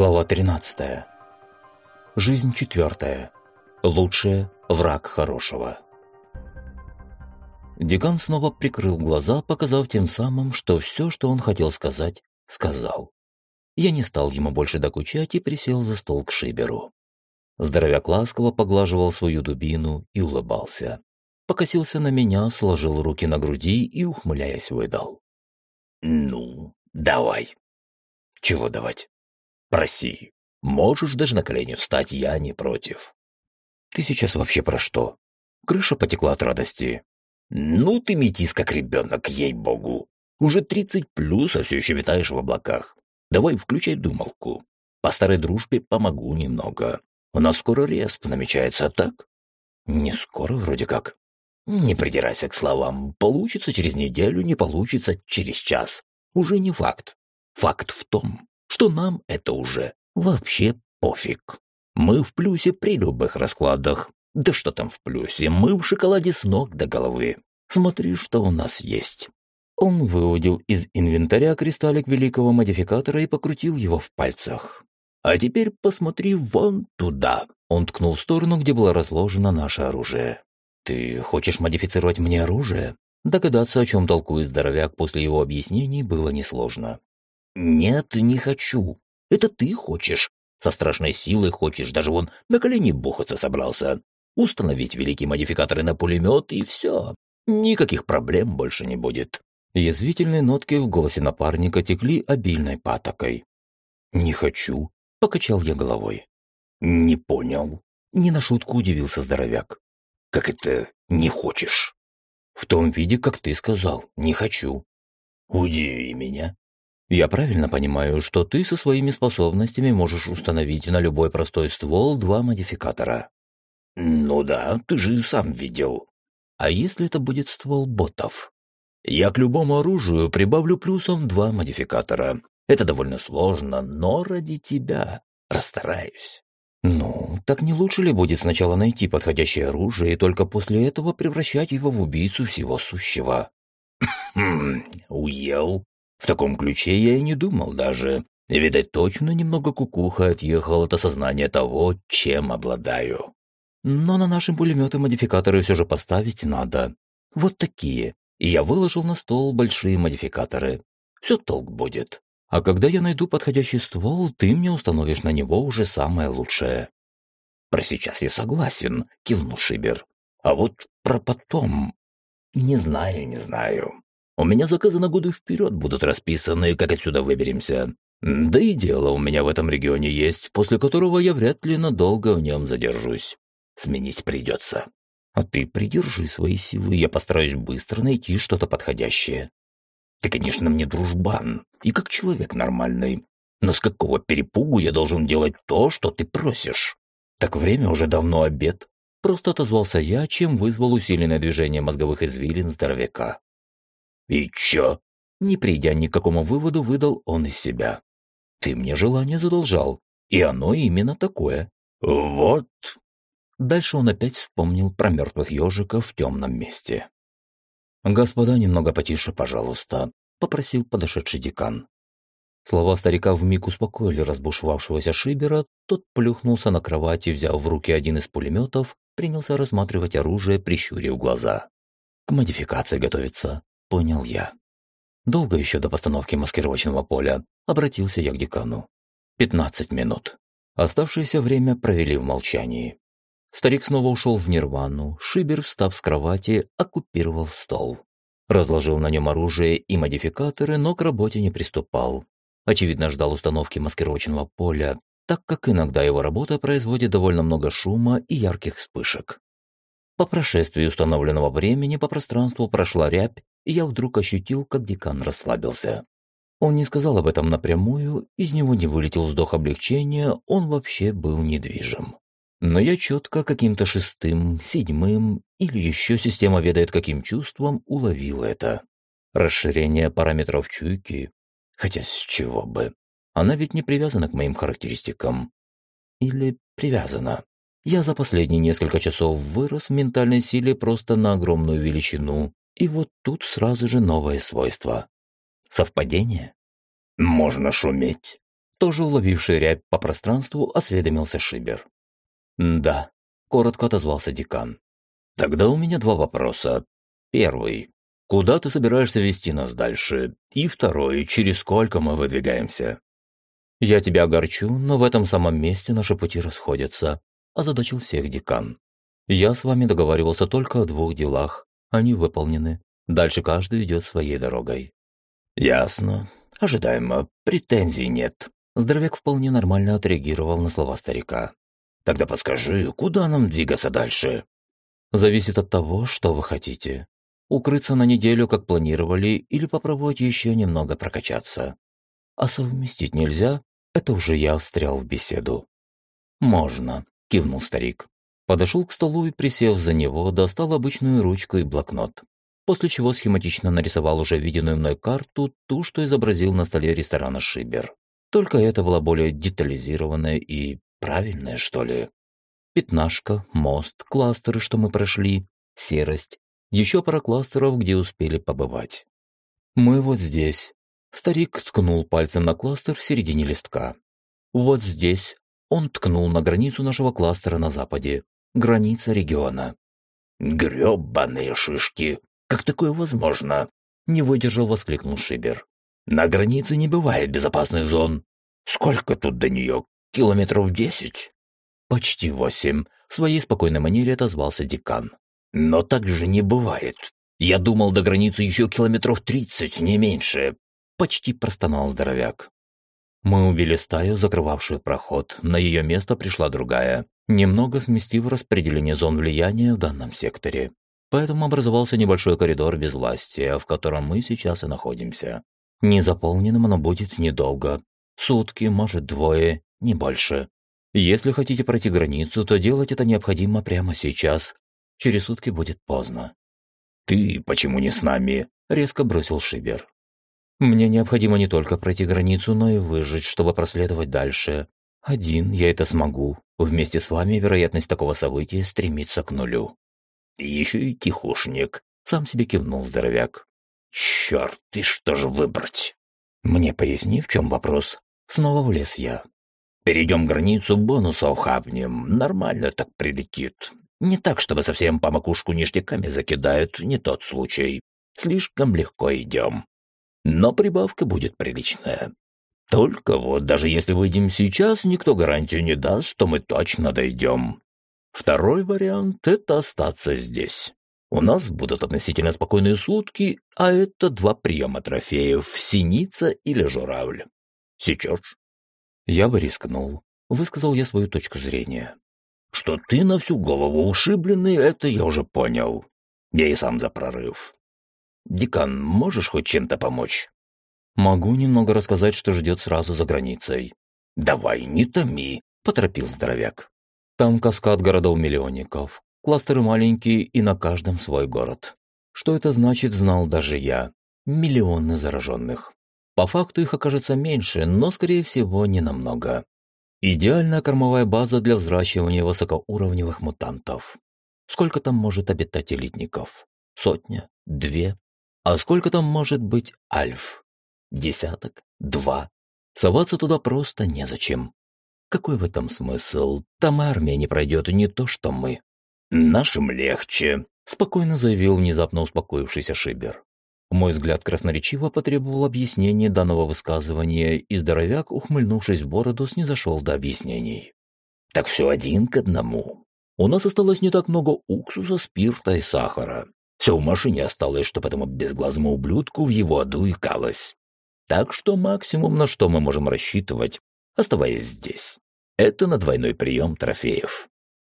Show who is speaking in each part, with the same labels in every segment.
Speaker 1: Глава 13. Жизнь четвертая. Лучшее – враг хорошего. Декан снова прикрыл глаза, показав тем самым, что все, что он хотел сказать, сказал. Я не стал ему больше докучать и присел за стол к Шиберу. Здоровяк ласково поглаживал свою дубину и улыбался. Покосился на меня, сложил руки на груди и, ухмыляясь, выдал. «Ну, давай». «Чего давать?» Проси. Можешь даже на колени встать, я не против. Ты сейчас вообще про что? Крыша потекла от радости. Ну ты метис как ребенок, ей-богу. Уже тридцать плюс, а все еще витаешь в облаках. Давай включай думалку. По старой дружбе помогу немного. У нас скоро респ намечается, так? Не скоро вроде как. Не придирайся к словам. Получится через неделю, не получится через час. Уже не факт. Факт в том, что нам это уже вообще пофиг. Мы в плюсе при любых раскладах. Да что там в плюсе, мы в шоколаде с ног до головы. Смотри, что у нас есть. Он выудил из инвентаря кристаллик великого модификатора и покрутил его в пальцах. «А теперь посмотри вон туда!» Он ткнул в сторону, где было разложено наше оружие. «Ты хочешь модифицировать мне оружие?» Догадаться, о чем толкует здоровяк после его объяснений, было несложно. «Нет, не хочу. Это ты хочешь. Со страшной силой хочешь, даже вон на колени бухаться собрался. Установить великие модификаторы на пулемет и все. Никаких проблем больше не будет». Язвительные нотки в голосе напарника текли обильной патокой. «Не хочу», — покачал я головой. «Не понял». Не на шутку удивился здоровяк. «Как это не хочешь?» «В том виде, как ты сказал, не хочу». «Удиви меня», я правильно понимаю, что ты со своими способностями можешь установить на любой простой ствол два модификатора? Ну да, ты же сам видел. А если это будет ствол ботов? Я к любому оружию прибавлю плюсом два модификатора. Это довольно сложно, но ради тебя расстараюсь. Ну, так не лучше ли будет сначала найти подходящее оружие и только после этого превращать его в убийцу всего сущего? Хм, уел. В таком ключе я и не думал даже. Видать, точно немного кукуха отъехал от осознания того, чем обладаю. Но на наши пулеметы модификаторы все же поставить надо. Вот такие. И я выложил на стол большие модификаторы. Все толк будет. А когда я найду подходящий ствол, ты мне установишь на него уже самое лучшее. Про сейчас я согласен, кивнул Шибер. А вот про потом... Не знаю, не знаю. У меня заказы на годы вперед будут расписаны, как отсюда выберемся. Да и дело у меня в этом регионе есть, после которого я вряд ли надолго в нем задержусь. Сменить придется. А ты придержи свои силы, я постараюсь быстро найти что-то подходящее. Ты, конечно, мне дружбан, и как человек нормальный. Но с какого перепугу я должен делать то, что ты просишь? Так время уже давно обед. Просто отозвался я, чем вызвал усиленное движение мозговых извилин здоровяка. «И чё?» Не придя ни к какому выводу, выдал он из себя. «Ты мне желание задолжал, и оно именно такое». «Вот». Дальше он опять вспомнил про мертвых ежиков в темном месте. «Господа, немного потише, пожалуйста», — попросил подошедший декан. Слова старика вмиг успокоили разбушевавшегося Шибера, тот плюхнулся на кровати, взяв в руки один из пулеметов, принялся рассматривать оружие, прищурив глаза. «К модификации готовится понял я. Долго еще до постановки маскировочного поля обратился я к декану. Пятнадцать минут. Оставшееся время провели в молчании. Старик снова ушел в нирвану, Шибер, встав с кровати, оккупировал стол. Разложил на нем оружие и модификаторы, но к работе не приступал. Очевидно, ждал установки маскировочного поля, так как иногда его работа производит довольно много шума и ярких вспышек. По прошествии установленного времени по пространству прошла рябь, я вдруг ощутил, как декан расслабился. Он не сказал об этом напрямую, из него не вылетел вздох облегчения, он вообще был недвижим. Но я четко каким-то шестым, седьмым или еще система ведает каким чувством уловил это. Расширение параметров чуйки. Хотя с чего бы? Она ведь не привязана к моим характеристикам. Или привязана. Я за последние несколько часов вырос в ментальной силе просто на огромную величину, и вот тут сразу же новое свойство. Совпадение? Можно шуметь. Тоже уловивший рябь по пространству, осведомился Шибер. «Да», – коротко отозвался декан. «Тогда у меня два вопроса. Первый. Куда ты собираешься вести нас дальше? И второй. Через сколько мы выдвигаемся?» «Я тебя огорчу, но в этом самом месте наши пути расходятся», – озадачил всех декан. «Я с вами договаривался только о двух делах. Они выполнены. Дальше каждый идет своей дорогой». «Ясно. Ожидаемо. Претензий нет». Здоровяк вполне нормально отреагировал на слова старика. «Тогда подскажи, куда нам двигаться дальше?» «Зависит от того, что вы хотите. Укрыться на неделю, как планировали, или попробовать еще немного прокачаться. А совместить нельзя, это уже я встрял в беседу». «Можно», – кивнул старик. Подошел к столу и, присев за него, достал обычную ручку и блокнот после чего схематично нарисовал уже виденную мной карту, ту, что изобразил на столе ресторана «Шибер». Только это была более детализированная и правильная, что ли. Пятнашка, мост, кластеры, что мы прошли, серость, еще пара кластеров, где успели побывать. Мы вот здесь. Старик ткнул пальцем на кластер в середине листка. Вот здесь. Он ткнул на границу нашего кластера на западе. Граница региона. «Грёбаные шишки!» Как такое возможно?» Не выдержал, воскликнул Шибер. «На границе не бывает безопасных зон. Сколько тут до нее? Километров десять?» «Почти восемь», — в своей спокойной манере отозвался декан. «Но так же не бывает. Я думал, до границы еще километров тридцать, не меньше», — почти простонал здоровяк. Мы убили стаю, закрывавшую проход. На ее место пришла другая, немного сместив распределение зон влияния в данном секторе. Поэтому образовался небольшой коридор без власти, в котором мы сейчас и находимся. Незаполненным оно будет недолго. Сутки, может, двое, не больше. Если хотите пройти границу, то делать это необходимо прямо сейчас. Через сутки будет поздно. «Ты почему не с нами?» – резко бросил Шибер. «Мне необходимо не только пройти границу, но и выжить, чтобы проследовать дальше. Один я это смогу. Вместе с вами вероятность такого события стремится к нулю». Еще и тихушник. Сам себе кивнул здоровяк. Черт, и что же выбрать? Мне поясни, в чем вопрос. Снова влез я. Перейдем границу, бонусов хапнем. Нормально так прилетит. Не так, чтобы совсем по макушку ништяками закидают, не тот случай. Слишком легко идем. Но прибавка будет приличная. Только вот, даже если выйдем сейчас, никто гарантию не даст, что мы точно дойдем. Второй вариант – это остаться здесь. У нас будут относительно спокойные сутки, а это два приема трофеев – синица или журавль. Сейчас. Я бы рискнул. Высказал я свою точку зрения. Что ты на всю голову ушибленный, это я уже понял. Я и сам за прорыв. Декан, можешь хоть чем-то помочь? Могу немного рассказать, что ждет сразу за границей. Давай, не томи, поторопил здоровяк. Там каскад городов-миллионников, кластеры маленькие и на каждом свой город. Что это значит, знал даже я. Миллионы зараженных. По факту их окажется меньше, но, скорее всего, не намного. Идеальная кормовая база для взращивания высокоуровневых мутантов. Сколько там может обитать элитников? Сотня? Две? А сколько там может быть альф? Десяток? Два? Соваться туда просто незачем. Какой в этом смысл? Там армия не пройдет, не то что мы. Нашим легче, спокойно заявил внезапно успокоившийся Шибер. Мой взгляд красноречиво потребовал объяснения данного высказывания, и здоровяк, ухмыльнувшись в бороду, снизошел до объяснений. «Так все один к одному. У нас осталось не так много уксуса, спирта и сахара. Все в машине осталось, что этому безглазному ублюдку в его аду икалось. Так что максимум, на что мы можем рассчитывать, оставаясь здесь. Это на двойной прием трофеев.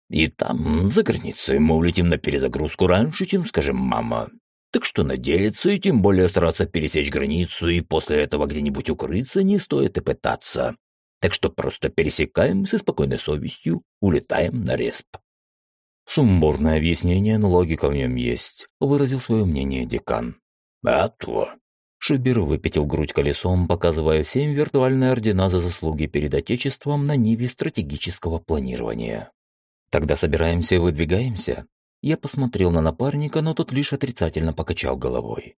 Speaker 1: И там, за границей, мы улетим на перезагрузку раньше, чем скажем «мама». Так что надеяться и тем более стараться пересечь границу и после этого где-нибудь укрыться не стоит и пытаться. Так что просто пересекаем со спокойной совестью, улетаем на респ. Сумбурное объяснение, но логика в нем есть, выразил свое мнение декан. А то. Шибер выпятил грудь колесом, показывая всем виртуальные ордена за заслуги перед Отечеством на ниве стратегического планирования. «Тогда собираемся и выдвигаемся?» Я посмотрел на напарника, но тот лишь отрицательно покачал головой.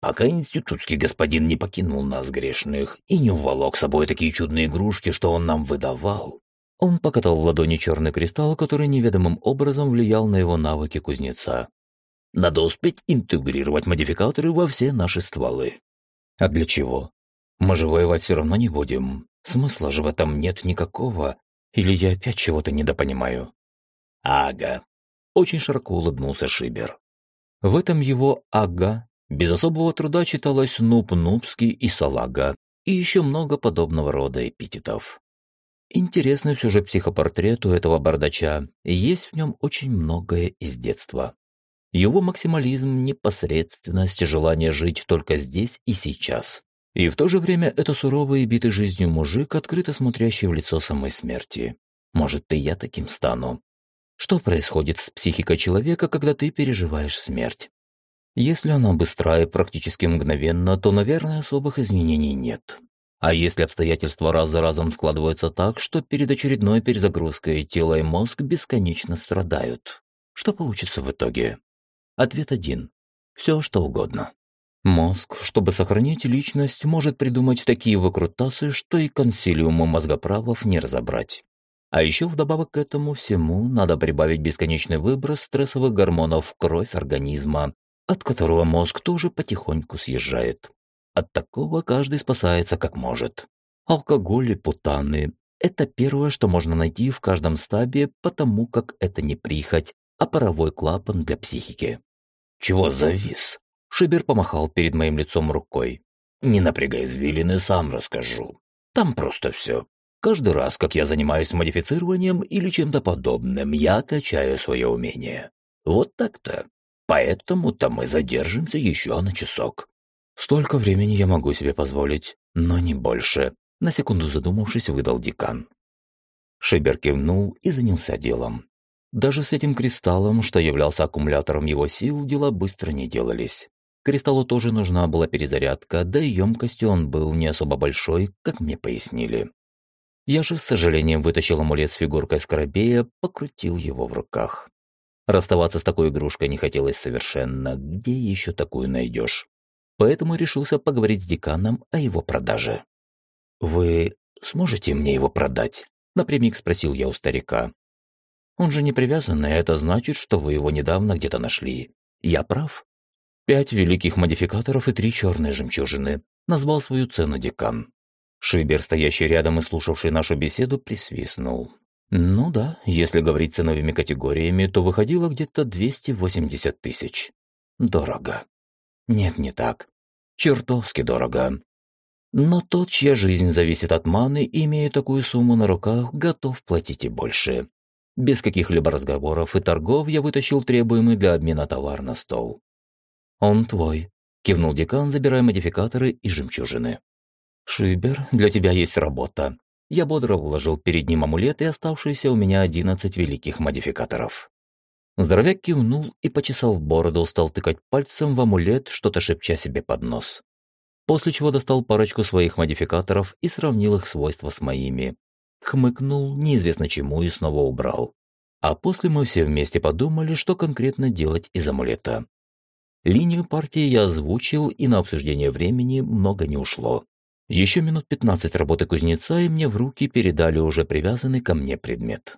Speaker 1: пока институтский господин не покинул нас грешных и не уволок с собой такие чудные игрушки, что он нам выдавал. Он покатал в ладони черный кристалл, который неведомым образом влиял на его навыки кузнеца. Надо успеть интегрировать модификаторы во все наши стволы. А для чего? Мы же воевать все равно не будем. Смысла же в этом нет никакого. Или я опять чего-то недопонимаю? Ага. Очень широко улыбнулся Шибер. В этом его «ага» без особого труда читалось «нуб-нубский» и «салага», и еще много подобного рода эпитетов. Интересный все же психопортрет у этого бардача, есть в нем очень многое из детства. Его максимализм, непосредственность, желание жить только здесь и сейчас. И в то же время это суровый и битый жизнью мужик, открыто смотрящий в лицо самой смерти. Может, и я таким стану. Что происходит с психикой человека, когда ты переживаешь смерть? Если она быстрая практически мгновенно, то, наверное, особых изменений нет. А если обстоятельства раз за разом складываются так, что перед очередной перезагрузкой тело и мозг бесконечно страдают, что получится в итоге? Ответ один. Все, что угодно. Мозг, чтобы сохранить личность, может придумать такие выкрутасы, что и консилиуму мозгоправов не разобрать. А еще вдобавок к этому всему надо прибавить бесконечный выброс стрессовых гормонов в кровь организма, от которого мозг тоже потихоньку съезжает. От такого каждый спасается как может. Алкоголь и путаны – это первое, что можно найти в каждом стабе, потому как это не прихоть, а паровой клапан для психики. «Чего завис?» Шибер помахал перед моим лицом рукой. «Не напрягай извилины, сам расскажу. Там просто все. Каждый раз, как я занимаюсь модифицированием или чем-то подобным, я качаю свое умение. Вот так-то. Поэтому-то мы задержимся еще на часок. Столько времени я могу себе позволить, но не больше. На секунду задумавшись, выдал декан. Шибер кивнул и занялся делом. Даже с этим кристаллом, что являлся аккумулятором его сил, дела быстро не делались. Кристаллу тоже нужна была перезарядка, да и емкостью он был не особо большой, как мне пояснили. Я же с сожалением вытащил амулет с фигуркой скоробея, покрутил его в руках. Расставаться с такой игрушкой не хотелось совершенно, где еще такую найдешь. Поэтому решился поговорить с деканом о его продаже. «Вы сможете мне его продать?» – напрямик спросил я у старика. Он же не привязанный, это значит, что вы его недавно где-то нашли. Я прав? Пять великих модификаторов и три черные жемчужины. Назвал свою цену декан. Шибер, стоящий рядом и слушавший нашу беседу, присвистнул. Ну да, если говорить ценовыми категориями, то выходило где-то 280 тысяч. Дорого. Нет, не так. Чертовски дорого. Но тот, чья жизнь зависит от маны, имея такую сумму на руках, готов платить и больше. Без каких-либо разговоров и торгов я вытащил требуемый для обмена товар на стол. «Он твой», – кивнул декан, забирая модификаторы и жемчужины. «Шибер, для тебя есть работа». Я бодро уложил перед ним амулет и оставшиеся у меня одиннадцать великих модификаторов. Здоровяк кивнул и, почесав бороду, стал тыкать пальцем в амулет, что-то шепча себе под нос. После чего достал парочку своих модификаторов и сравнил их свойства с моими, хмыкнул неизвестно чему и снова убрал. А после мы все вместе подумали, что конкретно делать из амулета. Линию партии я озвучил, и на обсуждение времени много не ушло. Еще минут 15 работы кузнеца, и мне в руки передали уже привязанный ко мне предмет.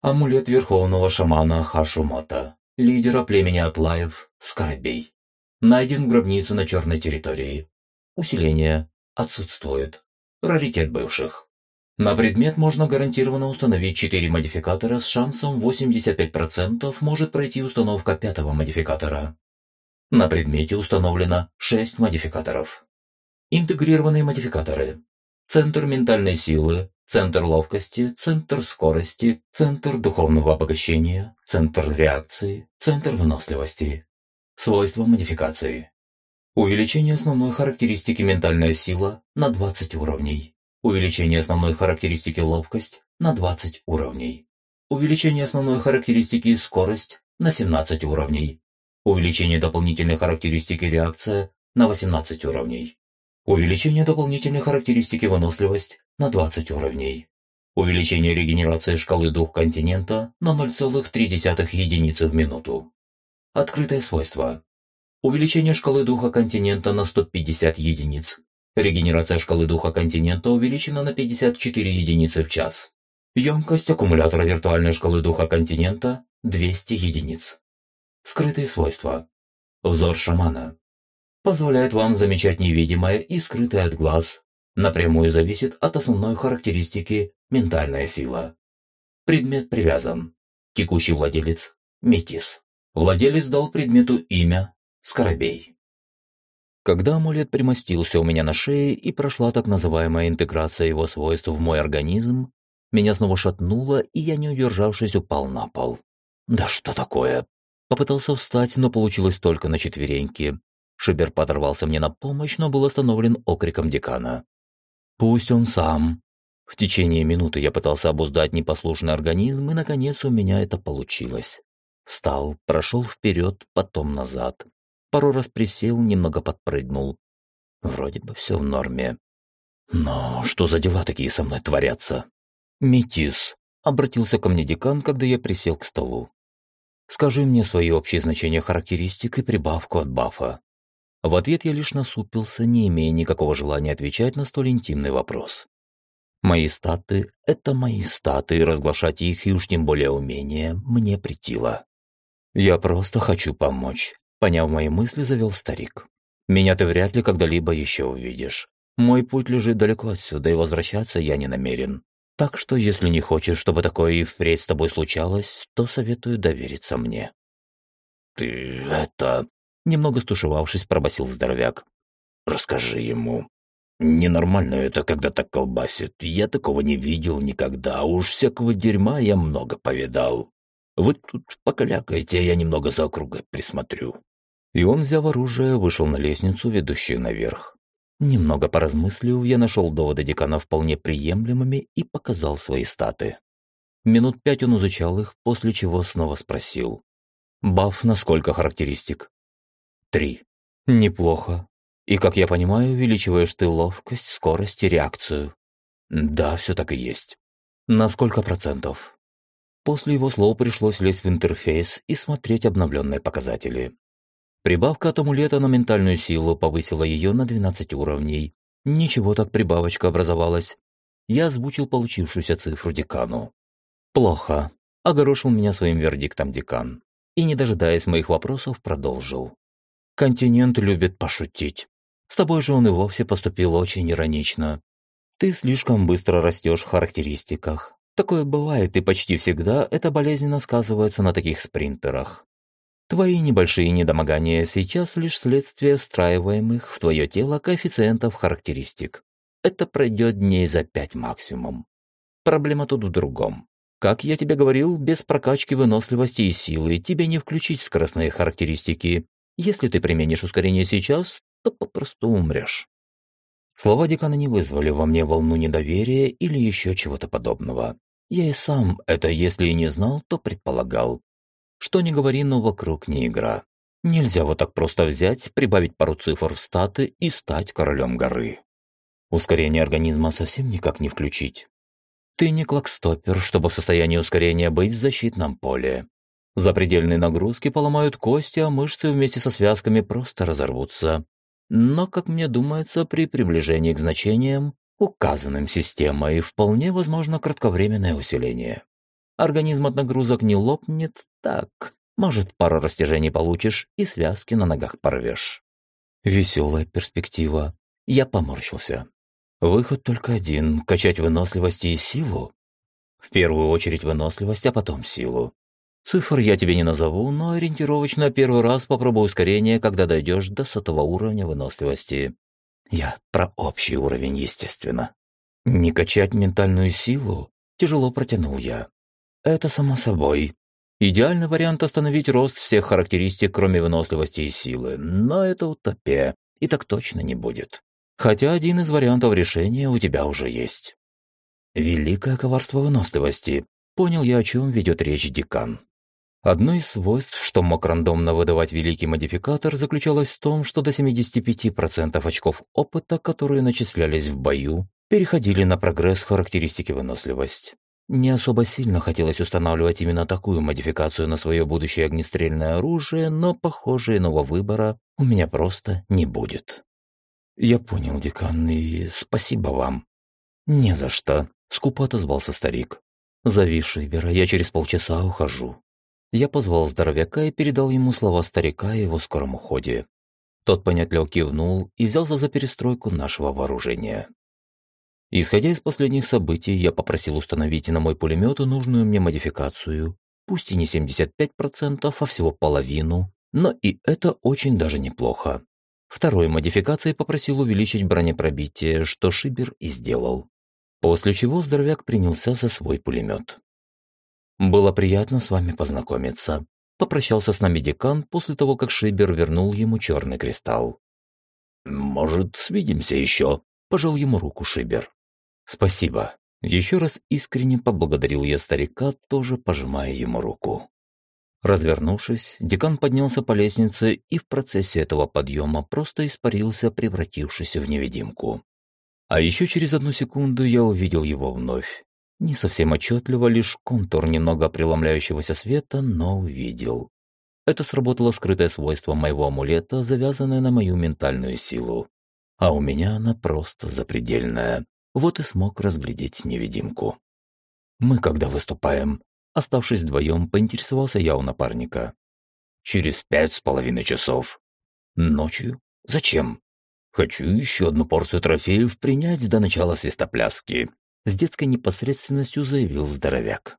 Speaker 1: Амулет верховного шамана Хашумата, лидера племени Атлаев, Скоробей. Найден в гробнице на черной территории. Усиление отсутствует. Раритет бывших. На предмет можно гарантированно установить 4 модификатора с шансом 85% может пройти установка пятого модификатора. На предмете установлено 6 модификаторов. Интегрированные модификаторы. Центр ментальной силы, центр ловкости, центр скорости, центр духовного обогащения, центр реакции, центр выносливости. Свойства модификации. Увеличение основной характеристики ментальная сила на 20 уровней. Увеличение основной характеристики ловкость на 20 уровней. Увеличение основной характеристики скорость на 17 уровней. Увеличение дополнительной характеристики реакция на 18 уровней. Увеличение дополнительной характеристики выносливость на 20 уровней. Увеличение регенерации шкалы дух континента на 0,3 единицы в минуту. Открытое свойство. Увеличение шкалы духа континента на 150 единиц. Регенерация шкалы духа континента увеличена на 54 единицы в час. Емкость аккумулятора виртуальной шкалы духа континента – 200 единиц. Скрытые свойства. Взор шамана. Позволяет вам замечать невидимое и скрытое от глаз. Напрямую зависит от основной характеристики ментальная сила. Предмет привязан. Текущий владелец – Метис. Владелец дал предмету имя – Скоробей. Когда амулет примостился у меня на шее и прошла так называемая интеграция его свойств в мой организм, меня снова шатнуло, и я, не удержавшись, упал на пол. «Да что такое?» Попытался встать, но получилось только на четвереньки. Шибер подорвался мне на помощь, но был остановлен окриком декана. «Пусть он сам». В течение минуты я пытался обуздать непослушный организм, и, наконец, у меня это получилось. Встал, прошел вперед, потом назад. Пару раз присел, немного подпрыгнул. Вроде бы все в норме. Но что за дела такие со мной творятся? Метис, обратился ко мне декан, когда я присел к столу. Скажи мне свои общие значения характеристик и прибавку от бафа. В ответ я лишь насупился, не имея никакого желания отвечать на столь интимный вопрос. Мои статы — это мои статы, и разглашать их, и уж тем более умения, мне притило. Я просто хочу помочь. Поняв мои мысли, завел старик. «Меня ты вряд ли когда-либо еще увидишь. Мой путь лежит далеко отсюда, и возвращаться я не намерен. Так что, если не хочешь, чтобы такое и впредь с тобой случалось, то советую довериться мне». «Ты это...» Немного стушевавшись, пробасил здоровяк. «Расскажи ему. Ненормально это, когда так колбасит. Я такого не видел никогда. Уж всякого дерьма я много повидал. Вы тут покалякайте, я немного за округой присмотрю». И он, взяв оружие, вышел на лестницу, ведущую наверх. Немного поразмыслив, я нашел доводы декана вполне приемлемыми и показал свои статы. Минут пять он изучал их, после чего снова спросил. «Баф на сколько характеристик?» «Три». «Неплохо. И, как я понимаю, увеличиваешь ты ловкость, скорость и реакцию». «Да, все так и есть». «На сколько процентов?» После его слов пришлось лезть в интерфейс и смотреть обновленные показатели. Прибавка от амулета на ментальную силу повысила ее на 12 уровней. Ничего так прибавочка образовалась. Я озвучил получившуюся цифру декану. «Плохо», — огорошил меня своим вердиктом декан. И, не дожидаясь моих вопросов, продолжил. «Континент любит пошутить. С тобой же он и вовсе поступил очень иронично. Ты слишком быстро растешь в характеристиках. Такое бывает, и почти всегда это болезненно сказывается на таких спринтерах. Твои небольшие недомогания сейчас лишь следствие встраиваемых в твое тело коэффициентов характеристик. Это пройдет дней за пять максимум. Проблема тут в другом. Как я тебе говорил, без прокачки выносливости и силы тебе не включить скоростные характеристики. Если ты применишь ускорение сейчас, то попросту умрешь. Слова декана не вызвали во мне волну недоверия или еще чего-то подобного. Я и сам это, если и не знал, то предполагал. Что ни говори, но вокруг не игра. Нельзя вот так просто взять, прибавить пару цифр в статы и стать королем горы. Ускорение организма совсем никак не включить. Ты не клокстопер, чтобы в состоянии ускорения быть в защитном поле. Запредельные нагрузки поломают кости, а мышцы вместе со связками просто разорвутся. Но, как мне думается, при приближении к значениям, указанным системой, вполне возможно кратковременное усиление. Организм от нагрузок не лопнет, так, может, пару растяжений получишь и связки на ногах порвешь. Веселая перспектива. Я поморщился. Выход только один – качать выносливость и силу. В первую очередь выносливость, а потом силу. Цифр я тебе не назову, но ориентировочно первый раз попробуй ускорение, когда дойдешь до сотого уровня выносливости. Я про общий уровень, естественно. Не качать ментальную силу тяжело протянул я. Это само собой. Идеальный вариант остановить рост всех характеристик, кроме выносливости и силы, но это утопия, и так точно не будет. Хотя один из вариантов решения у тебя уже есть. Великое коварство выносливости. Понял я, о чем ведет речь декан. Одно из свойств, что мог рандомно выдавать великий модификатор, заключалось в том, что до 75% очков опыта, которые начислялись в бою, переходили на прогресс характеристики выносливость. Не особо сильно хотелось устанавливать именно такую модификацию на свое будущее огнестрельное оружие, но, похоже, иного выбора у меня просто не будет. Я понял, декан, и спасибо вам. Не за что, скупо отозвался старик. Зови Шибера, я через полчаса ухожу. Я позвал здоровяка и передал ему слова старика о его скором уходе. Тот понятливо кивнул и взялся за перестройку нашего вооружения. Исходя из последних событий, я попросил установить на мой пулемет нужную мне модификацию, пусть и не 75%, а всего половину, но и это очень даже неплохо. Второй модификацией попросил увеличить бронепробитие, что Шибер и сделал. После чего здоровяк принялся за свой пулемет. «Было приятно с вами познакомиться», – попрощался с нами декан после того, как Шибер вернул ему черный кристалл.
Speaker 2: «Может, свидимся еще?» – пожал ему руку Шибер.
Speaker 1: «Спасибо». Еще раз искренне поблагодарил я старика, тоже пожимая ему руку. Развернувшись, декан поднялся по лестнице и в процессе этого подъема просто испарился, превратившись в невидимку. А еще через одну секунду я увидел его вновь. Не совсем отчетливо, лишь контур немного преломляющегося света, но увидел. Это сработало скрытое свойство моего амулета, завязанное на мою ментальную силу. А у меня она просто запредельная вот и смог разглядеть невидимку. «Мы когда выступаем?» Оставшись вдвоем, поинтересовался я у напарника.
Speaker 2: «Через пять с половиной часов».
Speaker 1: «Ночью? Зачем?»
Speaker 2: «Хочу еще одну порцию трофеев принять до начала свистопляски»,
Speaker 1: с детской непосредственностью заявил здоровяк.